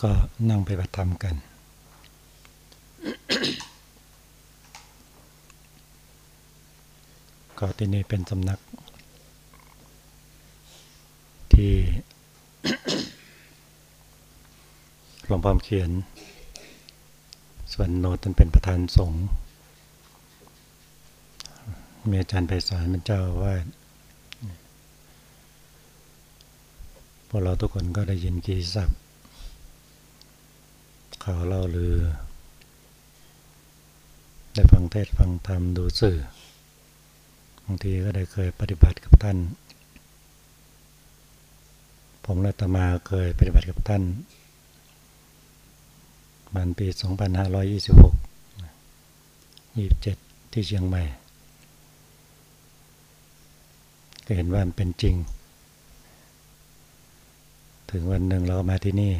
ก็นั่งไปปฏิธรรมกัน ก็ที่นี่เป็นสำนัก ที่หลวงพ่อเขียน ส่วนโนตันเป็นประธานสงฆ์มีอาจารย์ไพศาลเป็นเจ้าว่าพวกเราทุกคนก็ได้ยินกีศัพท์ ข่าวเล่าลือ ได้ฟังเทศฟังธรรมดูสื่อบางทีก็ได้เคยปฏิบัติกับท่าน ผมและตมาเคยปฏิบัติกับท่านมันปี 2526 27 ที่เชียงใหม่ ก็เห็นว่ามันเป็นจริง ถึงวันหนึ่งเรามาที่นี่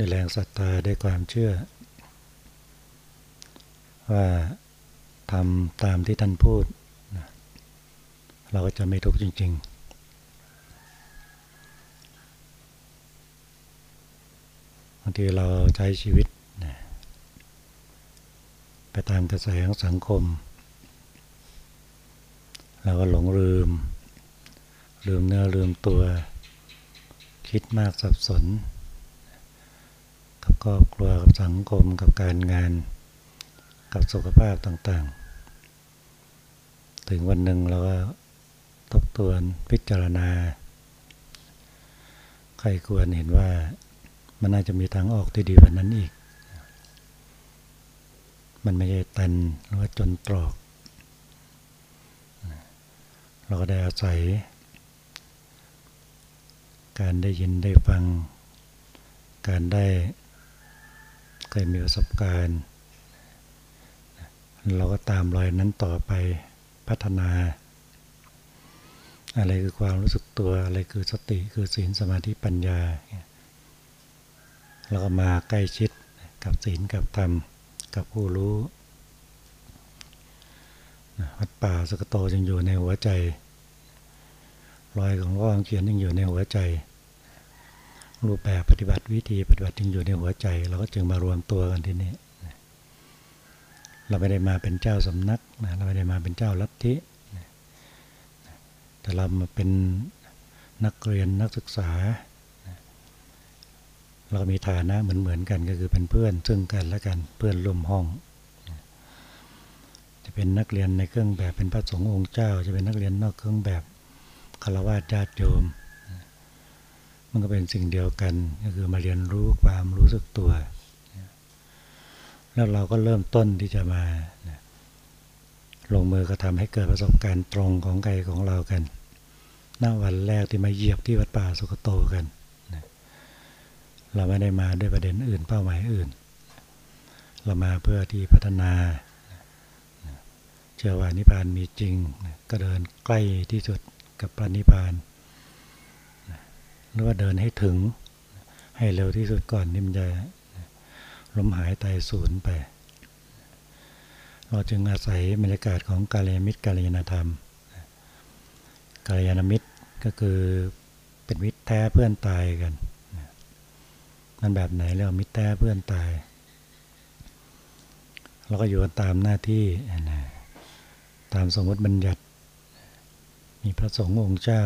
ด้วยแรงศรัทธาด้วยความเชื่อ ว่าทำตามที่ท่านพูด เราก็จะไม่ทุกข์จริง ๆ บางทีเราใช้ชีวิต ไปตามกระแสของสังคม เราก็หลงลืม ลืมเนื้อลืมตัว คิดมากสับสน ครอบครัวกับสังคมกับการงาน กับสุขภาพต่างๆ ถึงวันหนึ่งเราก็ทบทวนพิจารณา ใครควรเห็นว่ามันน่าจะมีทางออกที่ดีกว่านั้นอีก มันไม่ใช่ตันหรือว่าจนตรอก เราก็ได้อาศัย การได้ยินได้ฟัง การได้ เคยมีประสบการณ์ เราก็ตามรอยนั้นต่อไปพัฒนา อะไรคือความรู้สึกตัว อะไรคือสติคือศีลสมาธิปัญญา เราก็มาใกล้ชิดกับศีลกับธรรม กับผู้รู้วัดป่าสกโตยังอยู่ในหัวใจ รอยของว่างเขียนยังอยู่ในหัวใจ รูปแบบปฏิบัติวิธีปฏิบัติยังอยู่ในหัวใจ เราก็จึงมารวมตัวกันที่นี่เราไม่ได้มาเป็นเจ้าสำนักนะเราไม่ได้มาเป็นเจ้าลัทธิแต่เรามาเป็นนักเรียนนักศึกษา เรามีฐานะเหมือนเหมือนกันก็คือเป็นเพื่อนซึ่งกันและกันเพื่อนร่วมห้อง จะเป็นนักเรียนในเครื่องแบบเป็นพระสงฆ์องค์เจ้า จะเป็นนักเรียนนอกเครื่องแบบคารวะญาติโยม มันก็เป็นสิ่งเดียวกันก็คือมาเรียนรู้ความรู้สึกตัว แล้วเราก็เริ่มต้นที่จะมาลงมือกระทำให้เกิดประสบการณ์ตรงของใครของเรากันณวันแรกที่มาเหยียบที่วัดป่าสุกโตกัน เราไม่ได้มาด้วยประเด็นอื่นเป้าหมายอื่น เรามาเพื่อที่พัฒนา เชื่อว่านิพพานมีจริง ก็เดินใกล้ที่สุดกับพระนิพพาน หรือว่าเดินให้ถึง ให้เร็วที่สุดก่อนนี่มันจะล้มหายตายสูญไป เราจึงอาศัยบรรยากาศของกาลยามิตรกาลยานธรรมกาลยานมิตรก็คือเป็นมิตรแท้เพื่อนตายกันมันแบบไหนแล้วมิตรแท้เพื่อนตายเราก็อยู่ตามหน้าที่ตามสมมติบัญญัติ มีพระสงฆ์องค์เจ้า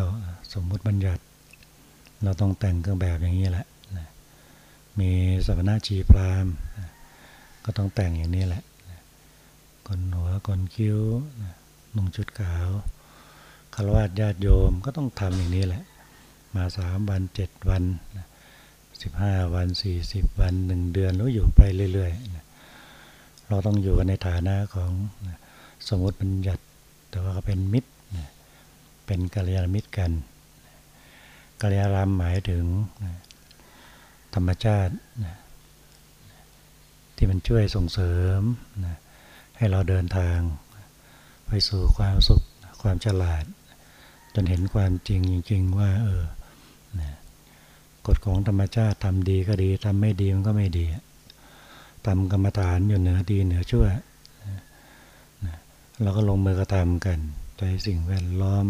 สมมติบัญญัติ เราต้องแต่งเครื่องแบบอย่างนี้แหละมีสมณะชีพรามก็ต้องแต่งอย่างนี้แหละกนหัวกนคิ้วนุ่งชุดขาวคารวะญาติโยมก็ต้องทำอย่างนี้แหละ มาสามวันเจ็ดวันสิบห้าวันสี่สิบวันหนึ่งเดือนแล้วอยู่ไปเรื่อยๆเราต้องอยู่กันในฐานะของสมมติบัญญัติแต่ว่าก็เป็นมิตรเป็นกัลยาณมิตรกัน กัลยาณรามหมายถึงธรรมชาติที่มันช่วยส่งเสริมให้เราเดินทาง ไปสู่ความสุขความฉลาด จนเห็นความจริงจริงๆว่า เออกฎของธรรมชาติทำดีก็ดีทำไม่ดีมันก็ไม่ดีทำกรรมฐานอยู่เหนือดีเหนือชั่วเราก็ลงมือกระทำกันใจสิ่งแวดล้อม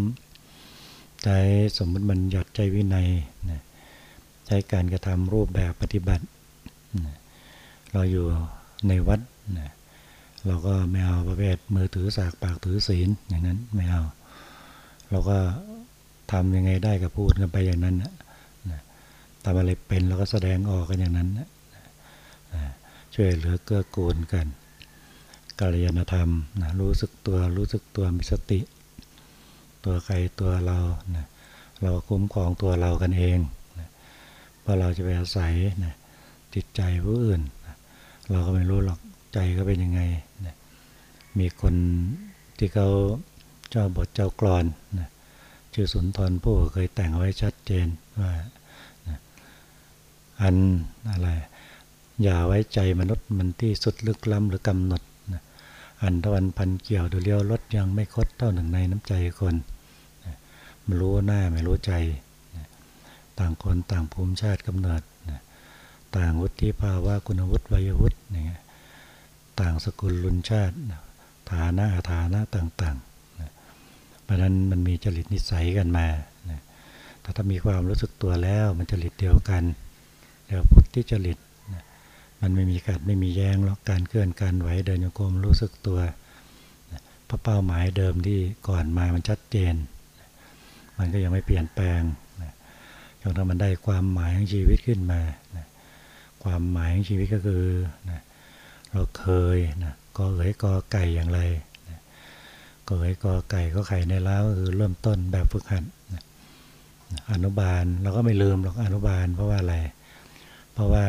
ใจสมมติบัญญัติใจวินัยใช้การกระทำรูปแบบปฏิบัติเราอยู่ในวัดเราก็ไม่เอาประเภทมือถือสากปากถือศีลอย่างนั้นไม่เอา เราก็ทำยังไงได้ก็พูดกันไปอย่างนั้นนะทำอะไรเป็นเราก็แสดงออกกันอย่างนั้นนะช่วยเหลือเกื้อกูลกันกัลยาณธรรมนะรู้สึกตัวรู้สึกตัวมีสติ ตัวใครตัวเรานะเราคุ้มครองตัวเรากันเองนะเพราะเราจะไปอาศัยนะจิตใจผู้อื่นนะเราก็ไม่รู้หรอกใจก็เป็นยังไงนะมีคนที่เขาเจ้าบทเจ้ากรอนนะชื่อสุนทรผู้เคยแต่งไว้ชัดเจนว่านะอันอะไรอย่าไว้ใจมนุษย์มันที่สุดลึกล้ำหรือกำหนดอันตะวันพันเกี่ยวดูเลี้ยวรถยังไม่คดเท่าหนึ่งในน้ำใจคน นะมันรู้หน้าไม่รู้ใจ ต่างคนต่างภูมิชาติกำเนิด ต่างวุฒิภาวะคุณวุฒิวัยวุฒิอย่างเงี้ยต่างสกุลลุนชาติฐานะฐานะต่างๆเพราะนั้นมันมีจริตนิสัยกันมาแต่ถ้ามีความรู้สึกตัวแล้วมันจริตเดียวกันเดี๋ยวพุทธิจริตมันไม่มีกัดไม่มีแย้งหรอกการเคลื่อนการไหวเดินโยกมรู้สึกตัวเพราะเป้าหมายเดิมที่ก่อนมามันชัดเจน มันก็ยังไม่เปลี่ยนแปลงจนถ้ามันได้ความหมายของชีวิตขึ้นมาความหมายของชีวิตก็คือเราเคยนะกอเอ๋ยกอไก่อย่างไรกอเอ๋ยกอไก่ก็ไข่ในเล้าคือเริ่มต้นแบบฝึกหัดอนุบาลเราก็ไม่ลืมหรอกอนุบาลเพราะว่าอะไร เพราะว่า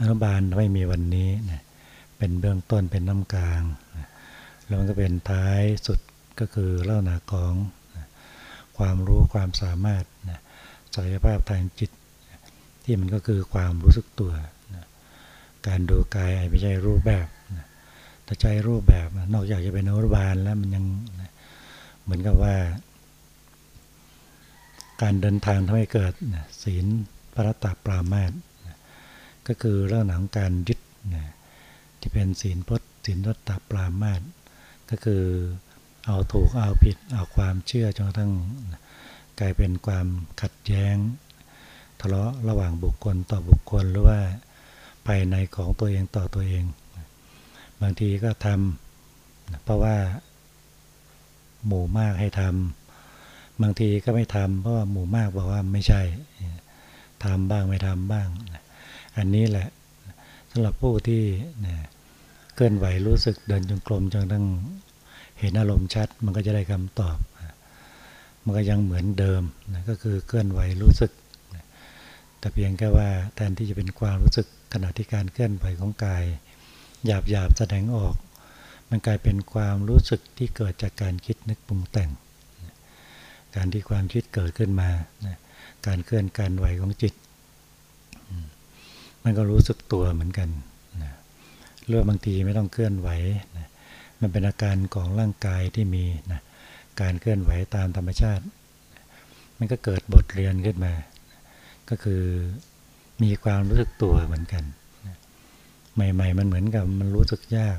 อนุบาลไม่มีวันนี้นะเป็นเบื้องต้นเป็นน้ำกลางนะแล้วมันก็เป็นท้ายสุดก็คือเล่าหนากอง ความรู้ความสามารถนะศักยภาพทางจิต ที่มันก็คือความรู้สึกตัวนะการดูกายไม่ใช่รูปแบบนะถ้าใช้รูปแบบนะนอกจากจะเป็นอนุบาลแล้วมันยังนะเหมือนกับว่า การเดินทางทำให้เกิดนะศีลพระตาปรามาสนะก็คือเรื่องของการยึดนะที่เป็นศีลพจน์ศีลรัตตปรามาสก็คือ เอาถูกเอาผิดเอาความเชื่อจนกระทั่งกลายเป็นความขัดแย้ง ทะเลาะระหว่างบุคคลต่อบุคคลหรือว่าภายในของตัวเองต่อตัวเอง บางทีก็ทำเพราะว่าหมู่มากให้ทำบางทีก็ไม่ทำเพราะว่าหมู่มากบอกว่าไม่ใช่ทำบ้างไม่ทำบ้าง อันนี้แหละสำหรับผู้ที่เคลื่อนไหวรู้สึกเดินจงกรมจนตั้ง เห็นอารมณ์ชัดมันก็จะได้คำตอบ มันก็ยังเหมือนเดิมนะก็คือเคลื่อนไหวรู้สึกแต่เพียงแค่ว่าแทนที่จะเป็นความรู้สึกขณะที่การเคลื่อนไหวของกายหยาบหยาบแสดงออก มันกลายเป็นความรู้สึกที่เกิดจากการคิดนึกปรุงแต่ง การที่ความคิดเกิดขึ้นมา การเคลื่อนการไหวของจิต มันก็รู้สึกตัวเหมือนกันเรื่องบางทีไม่ต้องเคลื่อนไหว มันเป็นอาการของร่างกายที่มีนะการเคลื่อนไหวตามธรรมชาติ มันก็เกิดบทเรียนขึ้นมา ก็คือมีความรู้สึกตัวเหมือนกันใหม่ ๆ มันเหมือนกับมันรู้สึกยาก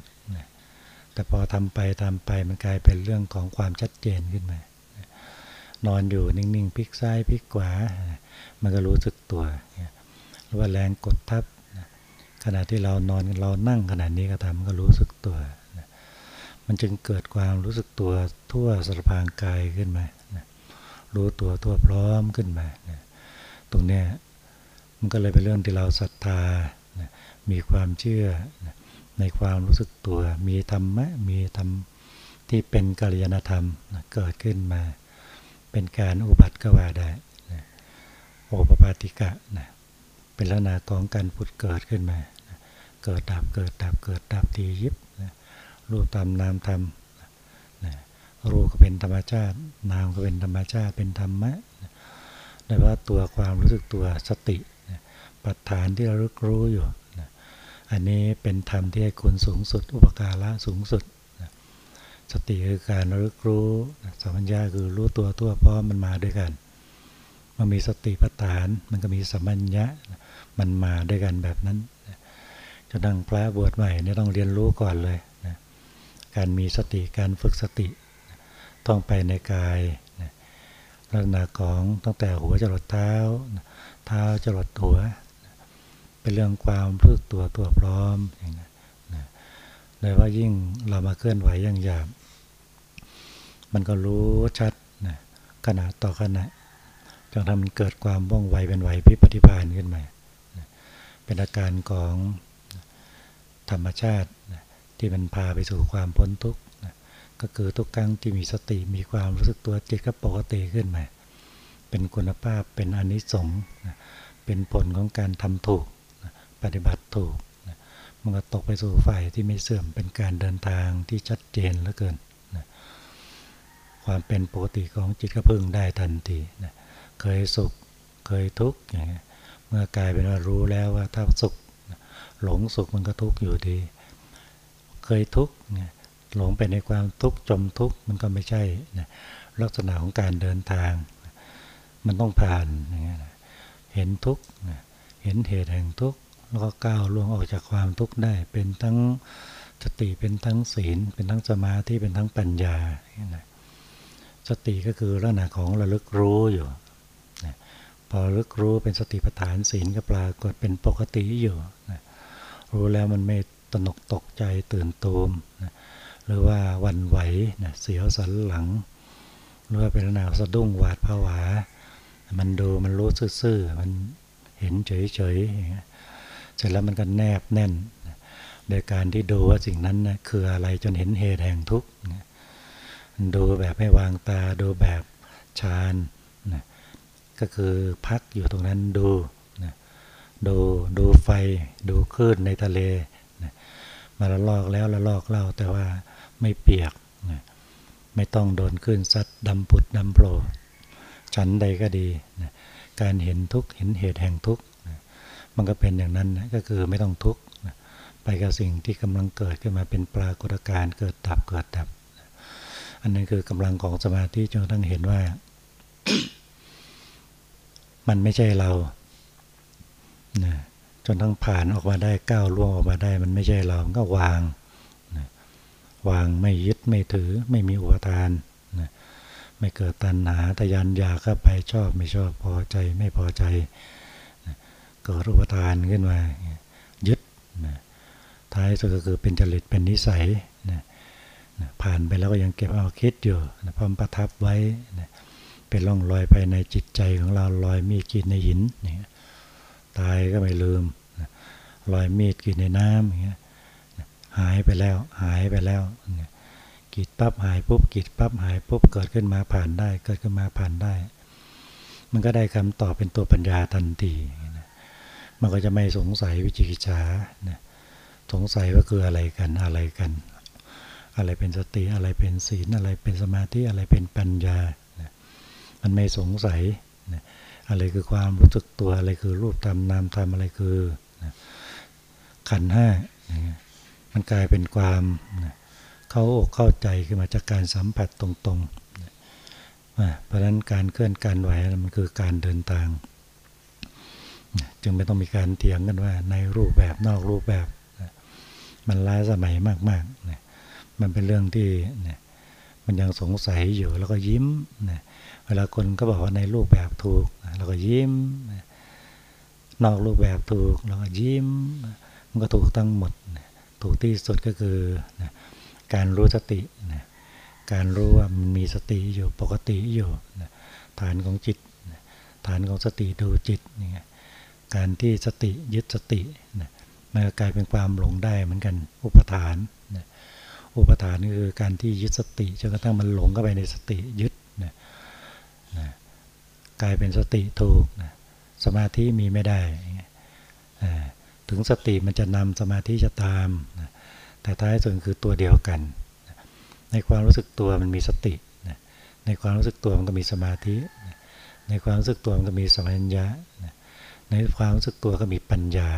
แต่พอทำไปทำไปมันกลายเป็นเรื่องของความชัดเจนขึ้นมา นอนอยู่นิ่งๆพลิกซ้ายพลิกขวา มันก็รู้สึกตัว หรือว่าแรงกดทับ ขณะที่เรานอนเรานั่งขนาดนี้ก็ทำก็รู้สึกตัว มันจึงเกิดความรู้สึกตัวทั่วสารพางกายขึ้นมารู้ตัวทั่วพร้อมขึ้นมาตรงนี้มันก็เลยเป็นเรื่องที่เราศรัทธามีความเชื่อในความรู้สึกตัว มีธรรมะ มีธรรมที่เป็นกัลยาณธรรมเกิดขึ้นมา เป็นการอุบัติก็ว่าได้โอปปาติกะนะเป็นลักษณะของการผุดเกิดขึ้นมาเกิดดับ เกิดดับ เกิดดับทียิบนะ รูปตามนามธรรมรูปก็เป็นธรรมชาติ นามก็เป็นธรรมชาติเป็นธรรมะแต่ว่าตัวความรู้สึกตัวสติปัฏฐานที่เรารู้อยู่ อันนี้เป็นธรรมที่ให้คุณสูงสุด อุปการะสูงสุด สติคือการรู้รู้สัมปัญญาคือรู้ตัวตัวพร้อมมันมาด้วยกัน มันมีสติปัฏฐาน มันก็มีสัมปัญญะมันมาด้วยกันแบบนั้นจะดังพระบวชใหม่เนี่ยต้องเรียนรู้ก่อนเลย การมีสติการฝึกสติ ต้องไปในกายลักษณะของตั้งแต่หัวจรดเท้า เท้าจรดหัว เป็นเรื่องความรู้สึกตัวตัวพร้อมอย่างนี้เลยว่ายิ่งเรามาเคลื่อนไหวอย่างหยาบมันก็รู้ชัดนะขณะต่อขณะจนทำมันเกิดความว่องไวเป็นไหวพิปฏิภาณขึ้นมาเป็นอาการของธรรมชาติ ที่มันพาไปสู่ความพ้นทุกข์ก็คือทุกครั้งที่มีสติมีความรู้สึกตัวจิตก็ปกติขึ้นมา เป็นคุณภาพเป็นอนิสงส์เป็นผลของการทำถูกปฏิบัติถูกมันก็ตกไปสู่ฝ่ายที่ไม่เสื่อมเป็นการเดินทางที่ชัดเจนเหลือเกินความเป็นปกติของจิตก็พึ่งได้ทันทีเคยสุขเคยทุกข์อย่างเงี้ยเมื่อกลายเป็นว่ารู้แล้วว่าถ้าสุขหลงสุขมันก็ทุกข์อยู่ดี เคยทุกข์หลงไปในความทุกข์จมทุกข์มันก็ไม่ใช่นะลักษณะของการเดินทาง มันต้องผ่านอย่างเงี้ยเห็นทุกข์เห็นเหตุแห่งทุกข์แล้วก็ก้าวล่วงออกจากความทุกข์ได้ เป็นทั้งสติเป็นทั้งศีล เป็นทั้งสมาธิเป็นทั้งปัญญาสติก็คือลักษณะของระลึกรู้อยู่พอลึกรู้เป็นสติปัฏฐานศีลก็ปรากฏเป็นปกติอยู่รู้แล้วมันไม่ ตนกตกใจตื่นตูมนะหรือว่าวันไหวนะเสียวสันหลัง หรือว่าเป็นหนาวสะดุ้งหวาดผวา มันดูมันรู้ซื่อๆมันเห็นเฉยๆเสร็จแล้วมันก็แนบแน่น โดยการที่ดูว่าสิ่งนั้นนะคืออะไรจนเห็นเหตุแห่งทุกข์ดูแบบไม่วางตาดูแบบฌานนะก็คือพักอยู่ตรงนั้นดูนะดูดูไฟดูคลื่นในทะเลนะ มาละลอกแล้วละลอกเล่าแต่ว่าไม่เปียก ไม่ต้องโดนคลื่นซัดดำปุดดำโผล่ฉันใดก็ดีนะการเห็นทุกเห็นเหตุแห่งทุกนะมันก็เป็นอย่างนั้นนะก็คือไม่ต้องทุกข์นะไปกับสิ่งที่กำลังเกิดขึ้นมาเป็นปรากฏการณ์เกิดดับเกิดดับอันนั้นคือกำลังของสมาธิจนต้งเห็นว่า มันไม่ใช่เรานะ จนทั้งผ่านออกมาได้ก้าวล่วงออกมาได้ มันไม่ใช่เราก็วางนะวางไม่ยึดไม่ถือไม่มีอุปทานนะไม่เกิดตัณหาทยานอยากเข้าไปชอบไม่ชอบพอใจไม่พอใจนะเกิดอุปทานขึ้นมายึดนะท้ายสุดก็คือเป็นจริตเป็นนิสัยนะผ่านไปแล้วก็ยังเก็บเอาคิดอยู่นะพร้อมประทับไว้นะเป็นร่องรอยภายในจิตใจของเรารอยมีกินในหินนี่ ตายก็ไม่ลืมรอยมีดกินในน้ำอย่างเงี้ยหายไปแล้วหายไปแล้วกิดปั๊บหายปุ๊บกิดปั๊บหายปุ๊บเกิดขึ้นมาผ่านได้ เกิดขึ้นมาผ่านได้ มันก็ได้คำตอบเป็นตัวปัญญาทันทีมันก็จะไม่สงสัยวิจิกิจฉาสงสัยว่าคืออะไรกันอะไรกัน อะไรเป็นสติอะไรเป็นศีลอะไรเป็นสมาธิอะไรเป็นปัญญา มันไม่สงสัยนะ อะไรคือความรู้สึกตัวอะไรคือรูปธรรมนามธรรมอะไรคือขันห้ามันกลายเป็นความเข้าอกเข้าใจขึ้นมาจากการสัมผัสตรงๆเพราะฉะนั้นการเคลื่อนการไหวมันคือการเดินทาง จึงไม่ต้องมีการเถียงกันว่าในรูปแบบนอกรูปแบบ มันล้าสมัยมากๆมันเป็นเรื่องที่มันยังสงสัยอยู่แล้วก็ยิ้มนะ เวลาคนก็บอกว่าในรูปแบบถูก เราก็ยิ้ม นอกรูปแบบถูก เราก็ยิ้ม มันก็ถูกทั้งหมด ถูกที่สุดก็คือการรู้สติการรู้ว่ามันมีสติอยู่ปกติอยู่ฐานของจิตฐานของสติดูจิตการที่สติยึดสติมันกลายเป็นความหลงได้เหมือนกัน อุปทาน อุปทานคือการที่ยึดสติจนกระทั่งมันหลงเข้าไปในสติยึด นะกลายเป็นสติถูกนะสมาธิมีไม่ได้ถึงสติมันจะนำสมาธิจะตามนะแต่ท้ายสุดคือตัวเดียวกันนะในความรู้สึกตัวมันมีสตินะในความรู้สึกตัวมันก็มีสมาธินะในความรู้สึกตัวมันก็มีสมัญญะนะในความรู้สึกตัวก็มีปัญญา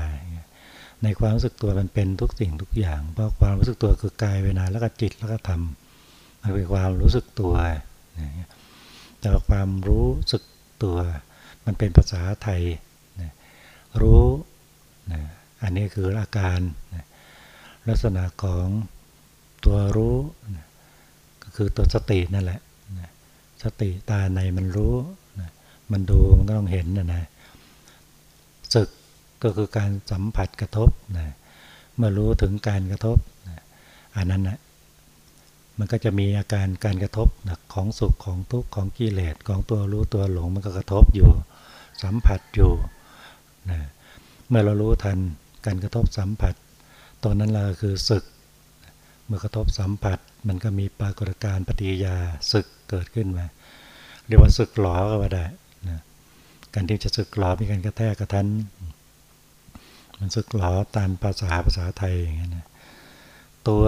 ในความรู้สึกตัวมันเป็นทุกสิ่งทุกอย่าง เพราะความรู้สึกตัวคือกายเวนาแล้วก็จิตแล้วก็ธรรมมันเป็นความรู้สึกตัวนะ แต่ความรู้สึกตัว มันเป็นภาษาไทยนะรู้นะอันนี้คืออาการนะลักษณะของตัวรู้นะก็คือตัวสตินั่นแหละนะสติตาในมันรู้นะมันดูมันก็ต้องเห็นนะนะศึกก็คือการสัมผัสกระทบนะเมื่อรู้ถึงการกระทบนะอันนั้นนะ มันก็จะมีอาการการกระทบนะของสุขของทุกข์ของกิเลสของตัวรู้ตัวหลงมันก็กระทบอยู่ สัมผัสอยู่นะเมื่อเรารู้ทันการกระทบสัมผัส ตอนนั้นเราคือศึก เมื่อกระทบสัมผัส มันก็มีปรากฏการณ์ปฏิยาศึกเกิดขึ้นมาเรียกว่าศึกหลอก็ว่าได้นะการที่จะศึกหลอมีการกระแทกกระทันมันศึกหลอตามภาษาภาษาไทยอย่างเงี้ยนะตัว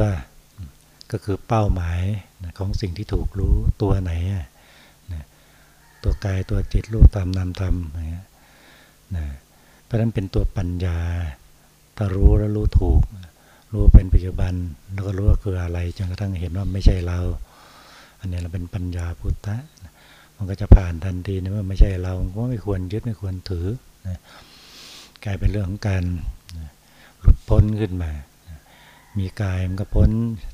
ก็คือเป้าหมายของสิ่งที่ถูกรู้ตัวไหน ตัวกายตัวจิตรูปตามนามธรรมอย่างเงี้ยนะเพราะนั้นเป็นตัวปัญญาถ้ารู้แล้วรู้ถูก รู้เป็นปัจจุบันแล้วก็รู้ว่าคืออะไรจนกระทั่งเห็นว่าไม่ใช่เรา อันนี้เราเป็นปัญญาพุทธะมันก็จะผ่านทันทีนะว่าไม่ใช่เราก็ไม่ควรยึดไม่ควรถือนะกลายเป็นเรื่องของการหลุดพ้นขึ้นมา มีกายมันก็พ้น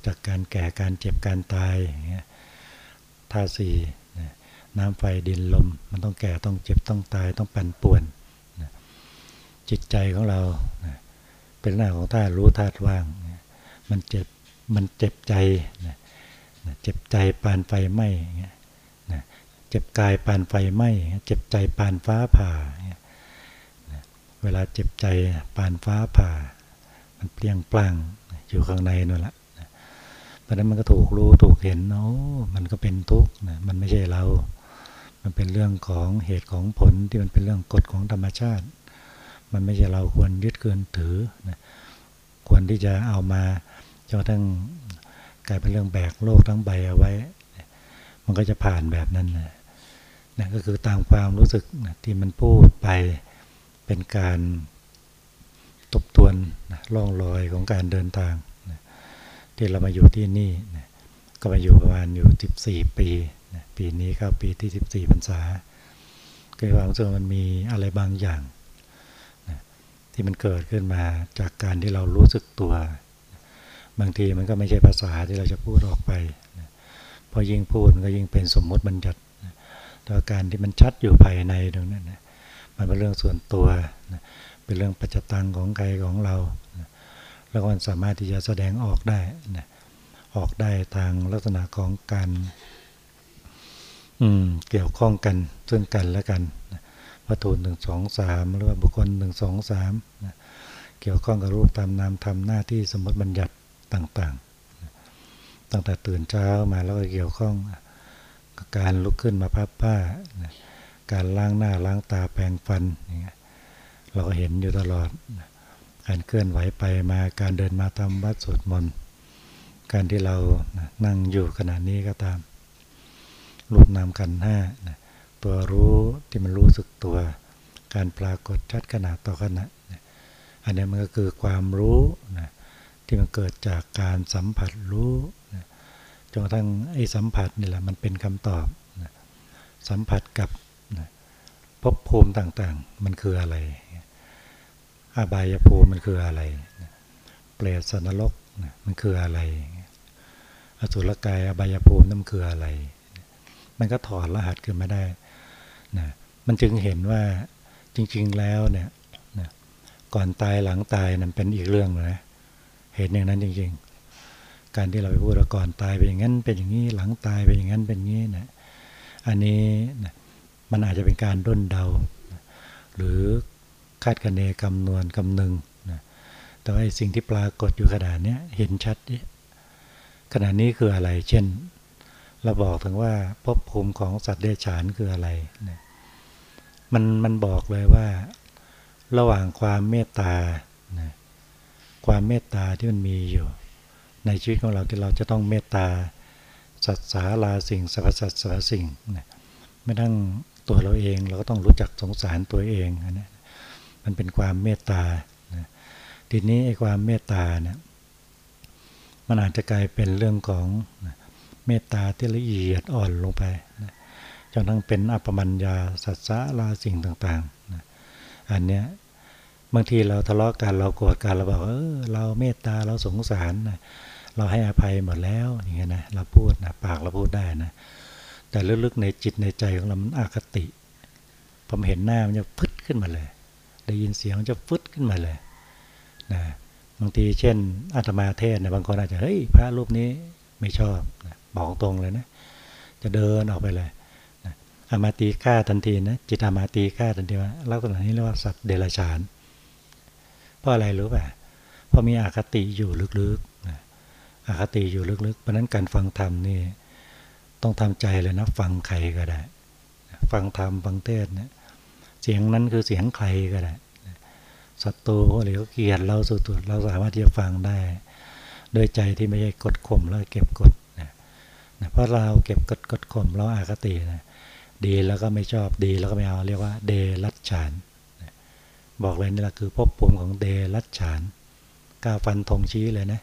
จากการแก่การเจ็บการตายอย่างเงี้ยท่าสี่น้ำไฟดินลม มันต้องแก่ต้องเจ็บต้องตายต้องปั่นป่วน จิตใจของเราเป็นหน้าของธาตุรู้ธาตุว่าง มันเจ็บมันเจ็บใจเจ็บใจปานไฟไหม้เจ็บกายปานไฟไหม้เจ็บใจปานฟ้าผ่าเวลาเจ็บใจปานฟ้าผ่า มันเปลี่ยงปลั่ง อยู่ข้างในนั่นแหละเพราะนั้นมันก็ถูกรู้ถูกเห็นโอ้มันก็เป็นทุกข์นะมันไม่ใช่เรา มันเป็นเรื่องของเหตุของผลที่มันเป็นเรื่องกฎของธรรมชาติ มันไม่ใช่เราควรยึดเกินถือนะควรที่จะเอามาจนทั้งกลายเป็นเรื่องแบกโลกทั้งใบเอาไว้ มันก็จะผ่านแบบนั้นนะนะก็คือตามความรู้สึกนะที่มันพูดไปเป็นการ ตบทวนล่องรอยของการเดินทาง ที่เรามาอยู่ที่นี่ ก็มาอยู่ประมาณอยู่ 14 ปี ปีนี้เข้าปีที่ 14พรรษาคือความรู้สึกมันมีอะไรบางอย่าง ที่มันเกิดขึ้นมาจากการที่เรารู้สึกตัว บางทีมันก็ไม่ใช่ภาษาที่เราจะพูดออกไปพอยิ่งพูดก็ยิ่งเป็นสมมติบัญญัติแต่การที่มันชัดอยู่ภายในตรงนั้นมันเป็นเรื่องส่วนตัว เป็นเรื่องปัจจตังของใครของเรา แล้วมันสามารถที่จะแสดงออกได้ออกได้ทางลักษณะของการเกี่ยวข้องกันซึ่งกันและกันวัตถุหนึ่งสองสามหรือว่าบุคคลหนึ่งสองสามเกี่ยวข้องกับรูปตามนามทำหน้าที่สมมติบัญญัติต่างๆ ตั้งแต่ตื่นเช้ามาแล้วก็เกี่ยวข้องกับการลุกขึ้นมาพับผ้า การล้างหน้าล้างตาแปรงฟันเเราก็เห็นอยู่ตลอด การเคลื่อนไหวไปมาการเดินมาทำวัดสวดมนต์การที่เรานั่งอยู่ขณะนี้ก็ตามรูปนามกันห้าตัวรู้ที่มันรู้สึกตัว การปรากฏชัดขนาดต่อขณะอันนี้มันก็คือความรู้นะที่มันเกิดจากการสัมผัสรู้นะจนกระทั่งไอ้สัมผัสนี่แหละมันเป็นคำตอบนะสัมผัสกับ ภพภูมิต่างๆ มันคืออะไรอาบายภูมิมันคืออะไร เปรตสนรกมันคืออะไร อสุรกายอบายภูมินั่นคืออะไร มันก็ถอดรหัสขึ้นมาได้นะมันจึงเห็นว่าจริง ๆแล้วเนี่ยนะก่อนตายหลังตายนั้นเป็นอีกเรื่องนะเห็นอย่างนั้นจริง ๆ การที่เราไปพูดว่าก่อนตายเป็นอย่างนั้นเป็นอย่างนี้หลังตายเป็นอย่างนั้นเป็นอย่างนี้นะอันนี้นะ มันอาจจะเป็นการด้นเดา หรือคาดคะเนคำนวณคำนึงนะแต่ว่าสิ่งที่ปรากฏอยู่ขนาดนี้เห็นชัดขนาดนี้คืออะไร เช่น เราบอกถึงว่าภพภูมิของสัตว์เดรัจฉานคืออะไรนะมันมันบอกเลยว่า ระหว่างความเมตตานะความเมตตาที่มันมีอยู่ ในชีวิตของเราที่เราจะต้องเมตตาสัตว์สาลาสิ่งสรรพสัตว์สรรพสิ่งนะไม่ทั้ง ตัวเราเอง เราก็ต้องรู้จักสงสารตัวเองนะมันเป็นความเมตตานะทีนี้ไอ้ความเมตตาเนี่ยมันอาจจะกลายเป็นเรื่องของนะเมตตาที่ละเอียดอ่อนลงไปนะจนทั้งเป็นอัปมัญญาสัจจะลาสิ่งต่างๆนะอันเนี้ยบางทีเราทะเลาะกันเราโกรธกันเราบอกเออเราเมตตาเราสงสารนะเราให้อภัยหมดแล้วอย่างเงี้ยนะเราพูดนะปากเราพูดได้นะ แต่ลึกๆในจิตในใจของเรามันอคติพอเห็นหน้ามันจะฟึดขึ้นมาเลย ได้ยินเสียงมันจะฟึดขึ้นมาเลยนะบางทีเช่นอาตมาเทศนะบางคนอาจจะเฮ้ยพระรูปนี้ไม่ชอบนะบอกตรงเลยนะ จะเดินออกไปเลยนะอามาตีฆ่าทันทีนะจิตอามาตีฆ่าทันทีว่าลักษณะนี้เรียกว่าสัตว์เดรัจฉาน เพราะอะไรรู้ป่ะเพราะมีอคติอยู่ลึกๆนะอคติอยู่ลึกๆเพราะนั้นการฟังธรรมนี่ ต้องทำใจเลยนะ ฟังใครก็ได้ ฟังธรรมฟังเทศเนี่ยเสียงนั้นคือเสียงใครก็ได้ศัตรูหรือเกลียดเราสุดๆเราสามารถที่จะฟังได้โดยใจที่ไม่ใช่กดข่มแล้วเก็บกดนะนะเพราะเราเก็บกดกดข่มเราอาคตินะดีแล้วก็ไม่ชอบดีแล้วก็ไม่เอาเรียกว่าเดรัจฉานนะบอกเลยนี่แหละคือภพภูมิของเดรัจฉานกล้าฟันธงชี้เลยนะ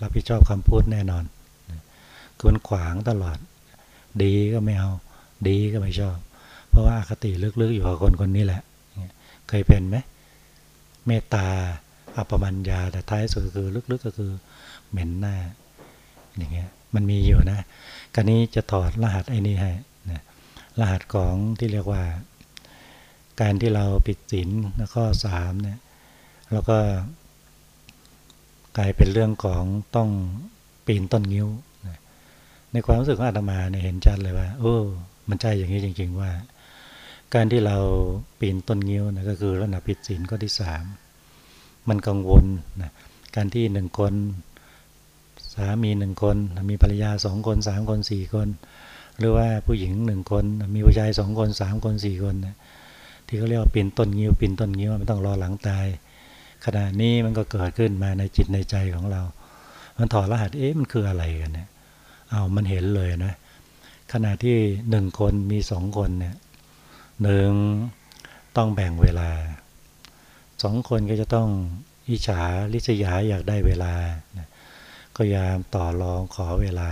รับผิดชอบคำพูดแน่นอน คือมันขวางตลอด ดีก็ไม่เอา ดีก็ไม่ชอบ เพราะว่าอาคติลึกๆอยู่กับคนคนนี้แหละ เคยเป็นไหมเมตตาอัปมัญญาแต่ท้ายสุดก็คือลึกๆก็คือเหม็นหน้า อย่างเงี้ยมันมีอยู่นะการนี้จะถอดรหัสไอ้นี่ให้นะรหัสของที่เรียกว่า การที่เราปิดศีลข้อสามเนี่ยแล้วก็กลายเป็นเรื่องของต้องปีนต้นงิ้ว ในความรู้สึกของอาตมาเนี่ยเห็นชัดเลยว่าโอ้มันใช่อย่างนี้จริง ๆ ว่า การที่เราปีนต้นงิ้วนะก็คือระดับผิดศีลข้อที่สามมันกังวลนะการที่หนึ่งคนสามีหนึ่งคน มีภรรยาสองคนสามคนสี่คน หรือว่าผู้หญิงหนึ่งคน มีผู้ชายสองคนสามคนสี่คนนะที่เขาเรียกว่าปีนต้นงิ้วปีนต้นงิ้วมันต้องรอหลังตายขณะนี้มันก็เกิดขึ้นมาในจิตในใจของเรา มันถอดรหัสเอ๊ะมันคืออะไรกันเนี่ย อามันเห็นเลยนะ ขณะที่หนึ่งคนมีสองคนเนี่ยหนึ่งต้องแบ่งเวลาสองคนก็จะต้องอิจฉาลิษยาอยากได้เวลาก็ยามต่อรองขอเวลา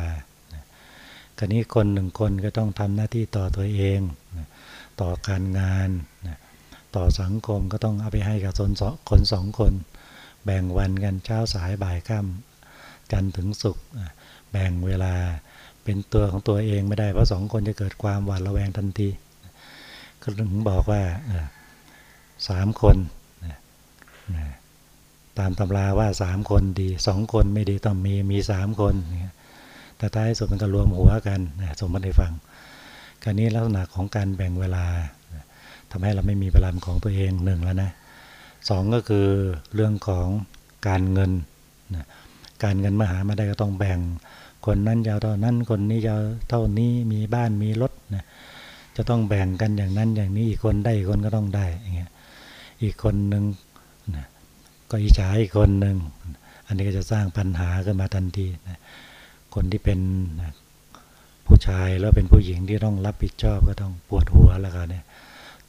คราวนี้คนหนึ่งคนก็ต้องทำหน้าที่ต่อตัวเอง ต่อการงาน ต่อสังคมก็ต้องเอาไปให้กับคนสองคนสองคน แบ่งวันกันเช้าสายบ่ายค่ำจันถึงสุก แบ่งเวลาเป็นตัวของตัวเองไม่ได้เพราะสองคนจะเกิดความหวาดระแวงทันทีก็ถึงบอกว่าสามคนตามตำราว่าสามคนดีสองคนไม่ดีต้องมีมีสามคนแต่ท้ายสุดมันก็รวมหัวกันสมมติให้ฟังการนี้ลักษณะของการแบ่งเวลาทำให้เราไม่มีเวลาของตัวเองหนึ่งแล้วนะสองก็คือเรื่องของการเงิน การเงินมาหามาได้ก็ต้องแบ่ง คนนั้นยาวเท่านั้น คนนี้ยาวเท่านี้มีบ้านมีรถนะจะต้องแบ่งกันอย่างนั้นอย่างนี้อีกคนได้อีกคนก็ต้องได้อย่างเงี้ยอีกคนหนึ่งนะก็อิจฉาอีกคนหนึ่งอันนี้ก็จะสร้างปัญหาขึ้นมาทันทีนะคนที่เป็นนะผู้ชายแล้วเป็นผู้หญิงที่ต้องรับผิดชอบก็ต้องปวดหัวแล้วกันเนี่ย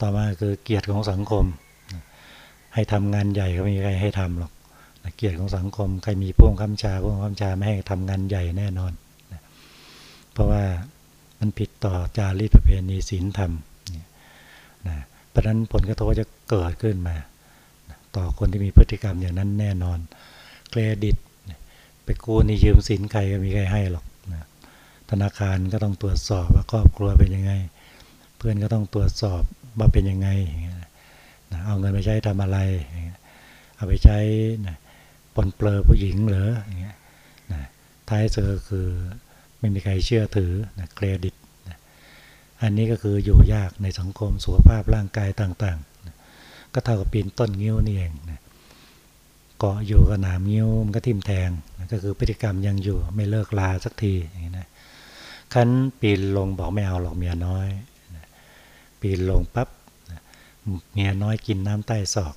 ต่อมาคือเกียรติของสังคม ให้ทำงานใหญ่ก็ไม่มีใครให้ทำหรอก เกียรติของสังคม ใครมีพ่วงคำชาพ่วงคำชาไม่ให้ทำงานใหญ่แน่นอนนะเพราะว่ามันผิดต่อจารีตประเพณีศีลธรรมนะเพราะนั้นผลกระทบจะเกิดขึ้นมา ต่อคนที่มีพฤติกรรมอย่างนั้นแน่นอน เครดิต ไปกู้นี่ยืมสินใครก็มีใครให้หรอกนะธนาคารก็ต้องตรวจสอบว่าครอบครัวเป็นยังไง เพื่อนก็ต้องตรวจสอบว่าเป็นยังไงนะเอาเงินไปใช้ทำอะไร เอาไปใช้นะ ปนเปลือผู้หญิงเหรออย่างเงี้ยนะท้ายสุดก็คือไม่มีใครเชื่อถือนะเครดิตนะอันนี้ก็คืออยู่ยากในสังคมสุขภาพร่างกายต่างๆก็เท่ากับปีนต้นงิ้วนี่เองนะเกาะอยู่กับหนามงิ้วมันก็ทิ่มแทงนะก็คือพฤติกรรมยังอยู่ไม่เลิกลาสักทีอย่างนี้นะคันปีนลงบอกไม่เอาหรอกเมียน้อยนะปีนลงปั๊บนะเมียน้อยกินน้ำใต้ศอก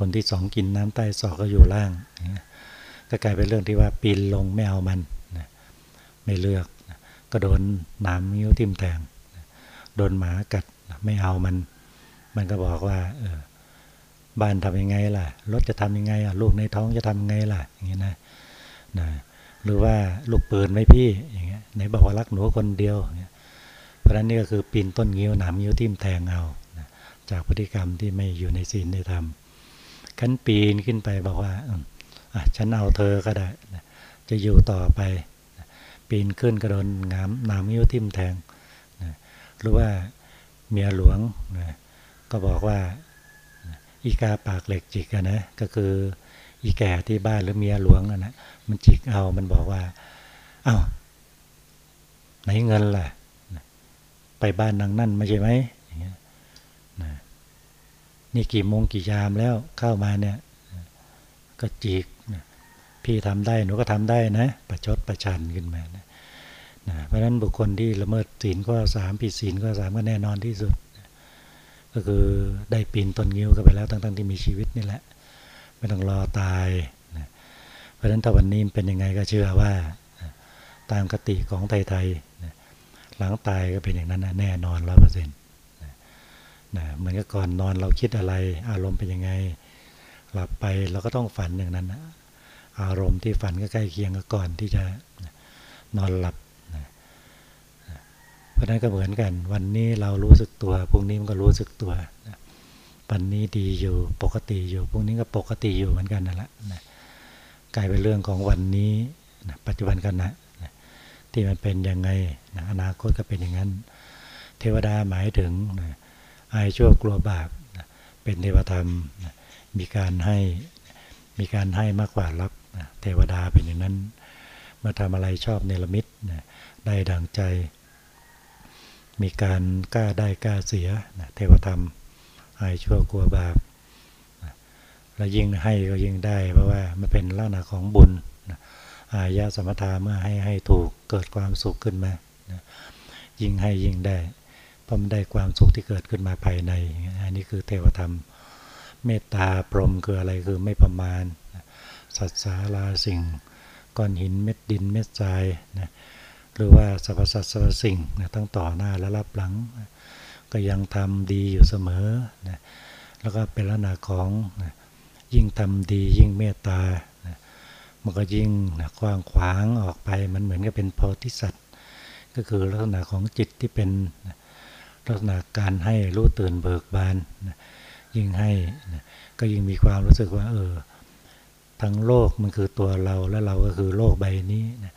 คนที่สองกินน้ำใต้ศอกก็อยู่ล่างก็กลายเป็นเรื่องที่ว่าปีนลงไม่เอามันไม่เลือกก็โดนหนามงิ้วทิ่มแทงโดนหมากัดไม่เอามัน มันก็บอกว่าเออบ้านทำยังไงล่ะรถจะทำยังไงอะลูกในท้องจะทำยังไงล่ะอย่างเงี้ยนะนะหรือว่าลูกปืนไหมพี่อย่างเงี้ยไหนบอกว่ารักหนูคนเดียวเพราะนั้นนี่ก็คือปีนต้นงิ้วหนามงิ้วทิ่มแทงเอาจากพฤติกรรมที่ไม่อยู่ในศีลในธรรม ขันปีนขึ้นไปบอกว่าอะฉันเอาเธอก็ได้ จะอยู่ต่อไป ปีนขึ้นกระโดนงามนามิ้วทิ่มแทงหรือว่าเมียหลวงก็บอกว่าอีกาปากเหล็กจิกนะก็คืออีแก่ที่บ้านหรือเมียหลวงนะมันจิกเอามันบอกว่า เอา้าไหนเงินล่ะ ไปบ้านนางนั่นไม่ใช่ไหมอย่างเงี้ยนะ นี่กี่โมงกี่ยามแล้วเข้ามาเนี่ย ก็จีกพี่ทำได้หนูก็ทำได้นะ ประชดประชันขึ้นมานะเพราะฉะนั้นบุคคลที่ละเมิดศีลก็สามผิดศีลก็สามก็แน่นอนที่สุด ก็คือได้ปีนต้นงิ้วกันไปแล้วตั้งๆที่มีชีวิตนี่แหละ ไม่ต้องรอตายนะเพราะฉะนั้นถ้าวันนี้เป็นยังไงก็เชื่อว่า ตามกติของไทยๆหลังตายก็เป็นอย่างนั้นแน่นอนร้อยเปอร์เซ็นต์ นะเหมือนกับก่อนนอนเราคิดอะไร อารมณ์เป็นยังไง หลับไปเราก็ต้องฝันอย่างนั้นนะอารมณ์ที่ฝันก็ใกล้เคียงกับก่อนที่จะนอนหลับนะเพราะนั้นก็เหมือนกัน วันนี้เรารู้สึกตัวพรุ่งนี้มันก็รู้สึกตัวนะวันนี้ดีอยู่ปกติอยู่พรุ่งนี้ก็ปกติอยู่เหมือนกันนั่นแหละนะกลายเป็นเรื่องของวันนี้นะปัจจุบันกันนะนะที่มันเป็นยังไงนะอนาคตก็เป็นอย่างนั้น เทวดาหมายถึงนะ อายชั่วกลัวบาปเป็นเทวธรรม มีการให้มีการให้มากกว่ารับเทวดาเป็นอย่างนั้น เมื่อทำอะไรชอบเนรมิตได้ดังใจ มีการกล้าได้กล้าเสียเทวธรรมอายชั่วกลัวบาปแล้วยิ่งให้ก็ยิ่งได้เพราะว่ามันเป็นลักษณะของบุญอายะสมถาเมื่อให้ให้ถูกเกิดความสุขขึ้นมายิ่งให้ยิ่งได้ ราะมันได้ความสุขที่เกิดขึ้นมาภายใน อันนี้คือเทวธรรม เมตตาพรหมคืออะไรคือไม่ประมาณ สัตสาราสิ่ง ก้อนหินเม็ดดินเม็ดทรายนะหรือว่าสรรพสัตว์สรรพสิ่งนะทั้งต่อหน้าและรับหลัง ก็ยังทำดีอยู่เสมอนะแล้วก็เป็นลักษณะของนะยิ่งทำดียิ่งเมตตานะมันก็ยิ่งนะกว้างขวางออกไปมันเหมือนกับเป็นโพธิสัตว์ ก็คือลักษณะของจิตที่เป็นนะ ลักษณะการให้รู้ตื่นเบิกบานนะยิ่งให้นะก็ยิ่งมีความรู้สึกว่า เออ ทั้งโลกมันคือตัวเราและเราก็คือโลกใบนี้นะ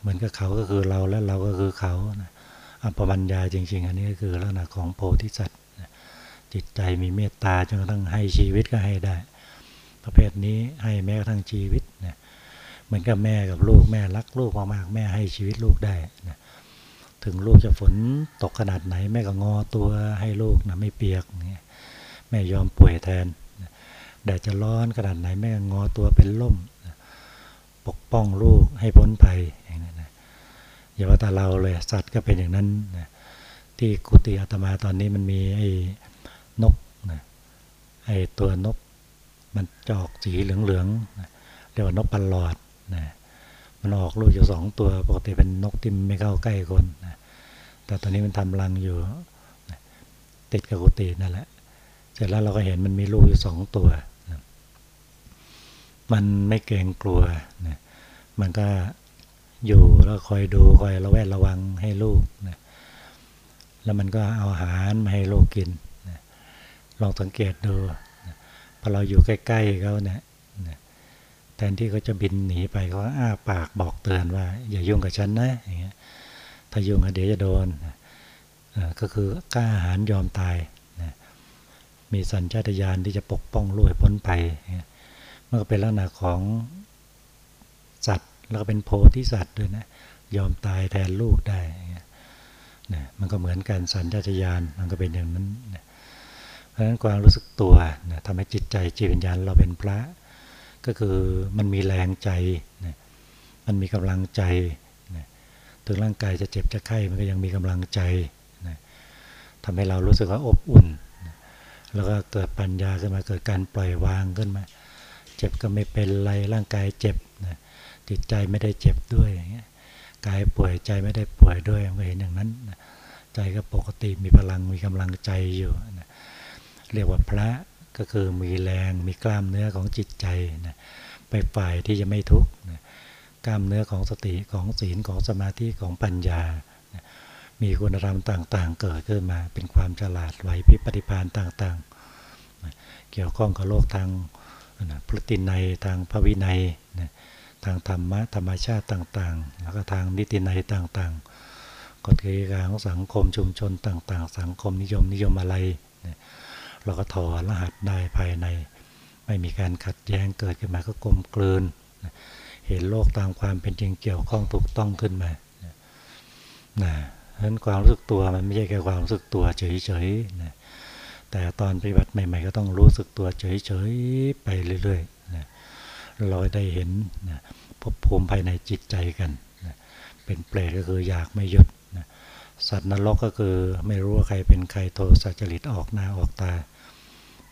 เหมือนกับเขาก็คือเราและเราก็คือเขานะอัปปมัญญาจริง ๆ อันนี้ก็คือลักษณะของโพธิสัตว์นะจิตใจมีเมตตาจนกระทั่งให้ชีวิตก็ให้ได้ ประเภทนี้ให้แม้กระทั่งชีวิตนะเหมือนกับแม่กับลูกแม่รักลูกมากๆแม่ให้ชีวิตลูกได้นะ ถึงลูกจะฝนตกขนาดไหน แม่ก็งอตัวให้ลูกนะไม่เปียกเนี่ยแม่ยอมป่วยแทนแดดจะร้อนขนาดไหนแม่งอตัวเป็นล่ม ปกป้องลูกให้พ้นภัยอย่างนั้นนะอย่าว่าแต่เราเลยสัตว์ก็เป็นอย่างนั้นนะที่กุฏิอาตมาตอนนี้มันมีไอ้นกนะไอ้ตัวนกมันจอกสีเหลืองๆนะเรียกว่านกปันหลอดนะ มันออกลูกอยู่สองตัว ปกติเป็นนกที่ไม่เข้าใกล้คนนะแต่ตอนนี้มันทำรังอยู่ติดกับกุฏินั่นแหละ เสร็จแล้วเราก็เห็นมันมีลูกอยู่สองตัวนะมันไม่เกรงกลัวนะมันก็อยู่แล้วคอยดูคอยระแวดระวังให้ลูกนะแล้วมันก็เอาอาหารมาให้ลูกกินนะลองสังเกตดูพอเราอยู่ใกล้ๆเขาเนี่ย แทนที่เขาจะบินหนีไปเขาอ้าปากบอกเตือนว่า อย่ายุ่งกับฉันนะอย่างเงี้ยถ้ายุ่งเดี๋ยวจะโดนก็คือกล้าหารยอมตายนะมีสัญชาตญาณที่จะปกป้องลูกให้พ้นไปมันก็เป็นลักษณะของสัตว์แล้วก็เป็นโพธิสัตว์ด้วยนะยอมตายแทนลูกได้นะมันก็เหมือนกันสัญชาตญาณมันก็เป็นอย่างนั้นนะเพราะฉะนั้นความรู้สึกตัวนะทำให้จิตใจจิตวิญญาณเราเป็นพระ ก็คือมันมีแรงใจนะมันมีกำลังใจนะถึงร่างกายจะเจ็บจะไข้มันก็ยังมีกำลังใจนะทำให้เรารู้สึกว่าอบอุ่นนะแล้วก็เกิดปัญญาขึ้นมาเกิดการปล่อยวางขึ้นมา เจ็บก็ไม่เป็นไรร่างกายเจ็บนะจิตใจไม่ได้เจ็บด้วยอย่างเงี้ยกายป่วยใจไม่ได้ป่วยด้วยมันเห็นอย่างนั้นนะใจก็ปกติมีพลังมีกำลังใจอยู่นะเรียกว่าพระ ก็คือมีแรงมีกล้ามเนื้อของจิตใจนะไปฝ่ายที่จะไม่ทุกข์นะกล้ามเนื้อของสติของศีลของสมาธิของปัญญานะมีคุณธรรมต่างๆ เกิดขึ้นมา เป็นความฉลาดไหวพิปฏิภาณต่างๆนะเกี่ยวข้องกับโลกทางนะพฤตินัยทางพระวินัยนะทางธรรมะธรรมชาติต่างๆ แล้วก็ทางนิตินัยต่างๆกฎกติกาของสังคมชุมชนต่าง ๆ สังคมนิยมนิยมอะไร เราก็ถอดรหัสได้ภายใน ไม่มีการขัดแย้งเกิดขึ้นมาก็กลมกลืน เห็นโลกตามความเป็นจริงเกี่ยวข้องถูกต้องขึ้นมานะเพราะนั้นความรู้สึกตัวมันไม่ใช่แค่ความรู้สึกตัวเฉยๆนะแต่ตอนปฏิบัติใหม่ ๆ ก็ต้องรู้สึกตัวเฉยๆไปเรื่อยๆนะเราได้เห็นนะภพภูมิภายในจิตใจกันนะเป็นเปรตก็คืออยากไม่หยุด สัตว์นรกก็คือไม่รู้ว่าใครเป็นใครโทสัจริตออกหน้าออกตา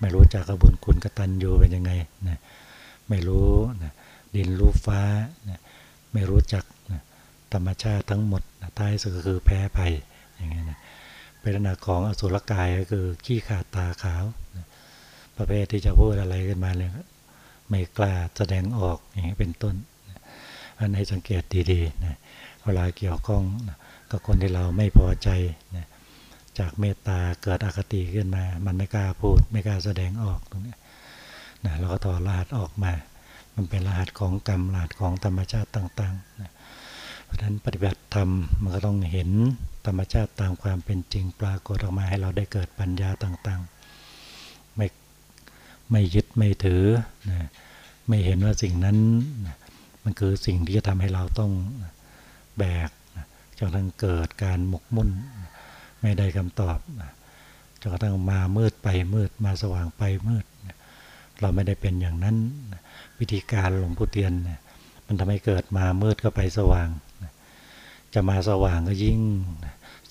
ไม่รู้จักกระบุญคุณกตัญญูเป็นยังไงนะไม่รู้นะดินรู้ฟ้านะไม่รู้จักนะธรรมชาติทั้งหมดนะท้ายสุดก็คือแพ้ภัยอย่างเงี้ยนะเป็นลักษณะของอสุรกายก็คือขี้ขาดตาขาวนะประเภทที่จะพูดอะไรขึ้นมาเลยไม่กล้าแสดงออกอย่างนี้ยเป็นต้นอันให้สังเกตดีๆนะเวลาเกี่ยวข้องนะ กับคนที่เราไม่พอใจนะจากเมตตาเกิดอคติขึ้นมา มันไม่กล้าพูด ไม่กล้าแสดงออกตรงนี้นะเราก็ถอดรหัสออกมา มันเป็นรหัสของกรรมรหัสของธรรมชาติต่างๆนะเพราะฉะนั้นปฏิบัติธรรมมันก็ต้องเห็นธรรมชาติตามความเป็นจริงปรากฏออกมาให้เราได้เกิดปัญญาต่างๆ ไม่ไม่ยึดไม่ถือนะไม่เห็นว่าสิ่งนั้นนะมันคือสิ่งที่จะทำให้เราต้องแบก จนกระทั่งเกิดการหมกมุ่น ไม่ได้คำตอบจนกระทั่งมามืดไปมืดมาสว่างไปมืด เราไม่ได้เป็นอย่างนั้น วิธีการหลวงพ่อเตียน มันทำให้เกิดมามืดก็ไปสว่าง จะมาสว่างก็ยิ่ง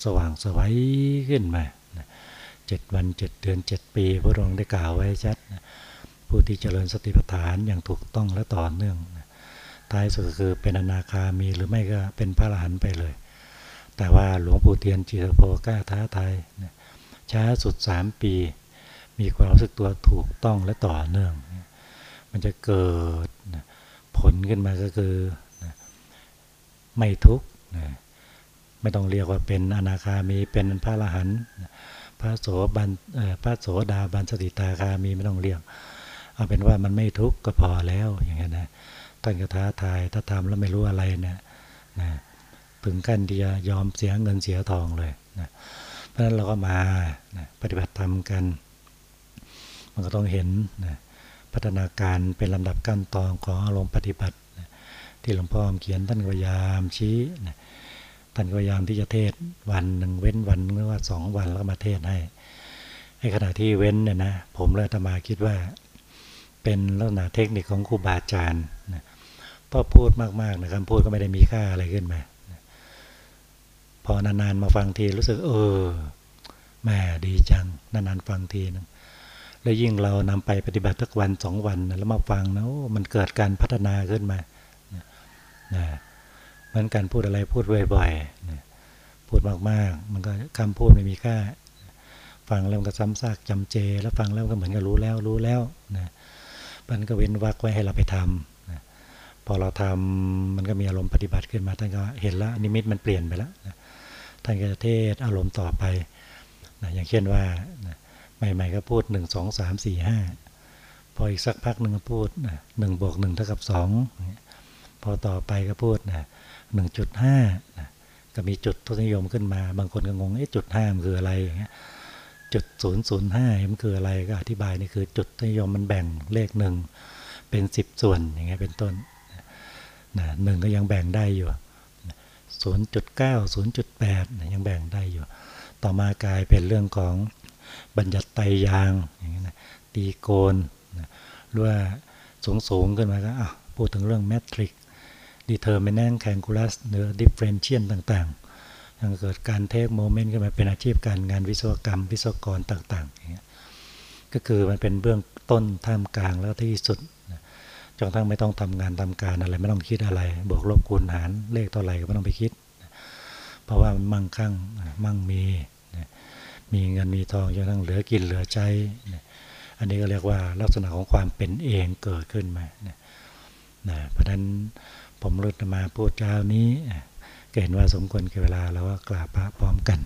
สว่างสวัยขึ้นมาเจ็ดวันเจ็ดเดือนเจ็ดปี พระองค์ได้กล่าวไว้ชัดผู้ที่เจริญสติปัฏฐานอย่างถูกต้องและต่อเนื่องท้ายสุดคือเป็นอนาคามีหรือไม่ก็เป็นพระอรหันต์ไปเลย แต่ว่าหลวงปู่เทียนจิตโพกล้าท้าทายช้าสุดสามปี มีความรู้สึกตัวถูกต้องและต่อเนื่อง มันจะเกิดผลขึ้นมาก็คือไม่ทุกข์ไม่ต้องเรียกว่าเป็นอนาคามีเป็นพระอรหันต์พระโสบันพระโสดาบันสติตาคามีไม่ต้องเรียก เอาเป็นว่ามันไม่ทุกข์ก็พอแล้วอย่างนี้ยนะท่านก็ท้าทายถ้าทำแล้วไม่รู้อะไรเนี่ยนะ ถึงขั้นที่จะยอมเสียเงินเสียทองเลยนะเพราะฉะนั้นเราก็มานะปฏิบัติธรรมกัน มันก็ต้องเห็นนะพัฒนาการเป็นลำดับขั้นตอนของอารมณ์ปฏิบัตินะที่หลวงพ่อเขียนท่านพยายามชี้นะท่านพยายามที่จะเทศวันหนึ่งเว้นวันหรือว่าสองวันแล้วก็มาเทศให้ในขณะที่เว้นเนี่ยนะผมเลยตมาคิดว่าเป็นลักษณะเทคนิคของครูบาอาจารย์นะพอพูดมากๆนะคำพูดก็ไม่ได้มีค่าอะไรขึ้นมา พอนานๆมาฟังทีรู้สึก เออแม่ดีจังนานๆฟังทีนึงแล้วยิ่งเรานำไปปฏิบัติทักวันสองวันแล้วมาฟังนะมันเกิดการพัฒนาขึ้นมานะเหมือนการพูดอะไรพูดบ่อยๆนะพูดมากๆ มันก็คำพูดไม่มีค่า ฟังแล้วก็ซ้ำซากจำเจ แล้วฟังแล้วก็เหมือนกับรู้แล้วรู้แล้วนะมันก็เว้นวักไว้ให้เราไปทำนะพอเราทำมันก็มีอารมณ์ปฏิบัติขึ้นมาท่านก็เห็นแล้วนิมิตมันเปลี่ยนไปแล้วนะ ท่านก็จะเทศอารมณ์ต่อไปนะอย่างเช่นว่านะใหม่ๆก็พูดหนึ่งสองสามสี่ห้าพออีกสักพักหนึ่งก็พูดนะหนึ่งบวกหนึ่งเท่ากับสองพอต่อไปก็พูดนะหนึ่งจุดห้าก็มีจุดทศนิยมขึ้นมา บางคนก็งงเอ๊ะจุดห้ามันคืออะไรอย่างเงี้ยจุดศูนย์ศูนย์ห้ามันคืออะไรก็อธิบายนี่คือจุดทศนิยมมันแบ่งเลขหนึ่งเป็นสิบส่วนอย่างเงี้ยเป็นต้นนะหนึ่งก็ยังแบ่งได้อยู่ ศูนย์จุดเก้าศูนย์จุดแปดยังแบ่งได้อยู่ ต่อมากลายเป็นเรื่องของบัญญัติไตยางอย่างเงี้นะตีโกนหรือว่าสูงสูงขึ้นมาก็พูดถึงเรื่องแมทริก determinant calculus หรือ differential ต่างๆยังเกิดการเทคโมเมนต์ขึ้นมาเป็นอาชีพการงานวิศวกรรม วิศวกรต่างๆอย่างเงี้ยก็คือมันเป็นเบื้องต้นท่ามกลางแล้วที่สุด จนทั้งไม่ต้องทำงานทำการอะไร ไม่ต้องคิดอะไร บวกลบคูณหารเลขเท่าไหร่ก็ไม่ต้องไปคิด เพราะว่ามันมั่งคั่งมั่งมีมีเงินมีทองจนทั้งเหลือกินเหลือใช้อันนี้ก็เรียกว่าลักษณะของความเป็นเองเกิดขึ้นมานะเพราะฉะนั้นผมรุดมาพูดเจ้านี้เห็นว่าสมควรกับเวลาเราก็กราบพระพร้อมกัน